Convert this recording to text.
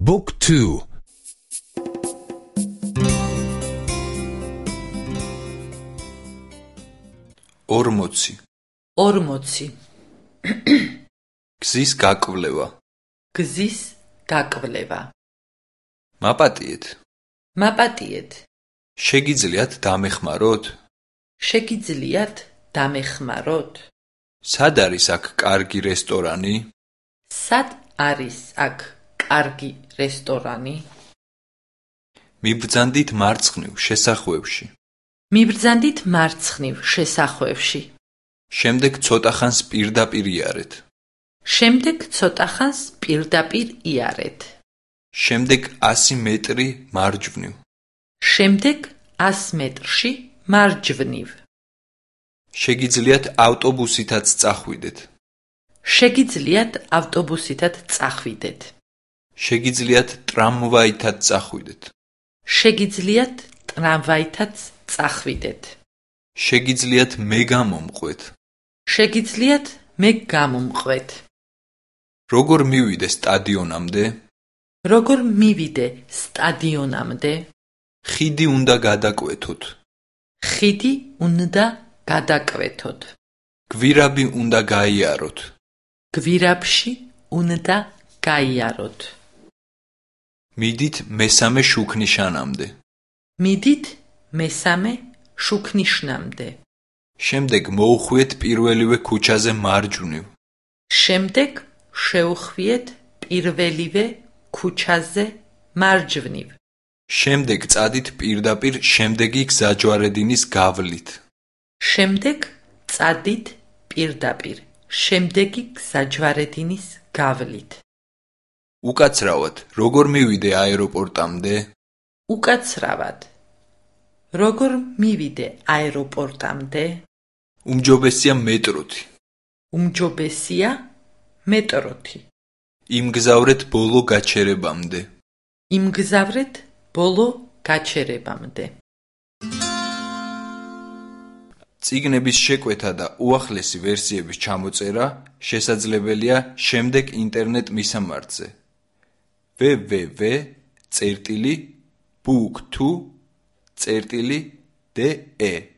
Book 2 40 40 გზის გაკვლევა. გზის გაკვლევა. მაპატიეთ. მაპატიეთ. შეგიძლიათ დამეხმაროთ. შეგიძლიათ დამეხმაროთ. სად არის აქ კარგი რესტორანი? სად არის აქ კარგი რესტორანი. მიბრძანდით მარცხნივ შესახვევში. მიბრძანდით მარცხნივ შესახვევში. შემდეგ ცოტა ხანს პირდაპირ იარეთ. შემდეგ ცოტა ხანს პირდაპირ იარეთ. შემდეგ 100 მეტრი მარჯვნივ. შემდეგ 100 მეტრში მარჯვნივ. შეგიძლიათ ავტობუსითაც წახვიდეთ. შეგიძლიათ ავტობუსითაც წახვიდეთ შეგიძლიათ ტრამვაითაც წახვიდეთ. შეგიძლიათ ტრამვაითაც წახვიდეთ. შეგიძლიათ მე გამომყვეთ. შეგიძლიათ მე გამომყვეთ. როგორ მივიდე სტადიონამდე? როგორ მივიდე სტადიონამდე? ხიდი უნდა გადაკვეთოთ. ხიდი უნდა გადაკვეთოთ. გვირაბი უნდა გაიაროთ. გვირაბში უნდა გაიაროთ მიდით მესამე შუქნიშანამდე. მიდით მესამე შუქნიშნამდე. შემდეგ მოუხვიეთ პირველივე ქუჩაზე მარჯვნივ. შემდეგ შეუხვიეთ პირველივე ქუჩაზე მარჯვნივ. შემდეგ წადით პირდაპირ შემდეგი გზაჯვარედინის გავლით. შემდეგ წადით პირდაპირ. შემდეგი გზაჯვარედინის გავლით უკაცრავად როგორ მივიდე აეროპორტამდე? უკაცრავად. როგორ მივიდე აეროპორტამდე? უმჯობესია მეტროთი. უმჯობესია მეტროთი. იმგზავრეთ ბოლო გაჩერებამდე. იმგზავრეთ ბოლო გაჩერებამდე. ციგნების შეკვეთა და უახლესი ვერსიების ჩამოწერა შესაძლებელია შემდეგ ინტერნეტ მისამართზე www.book2.de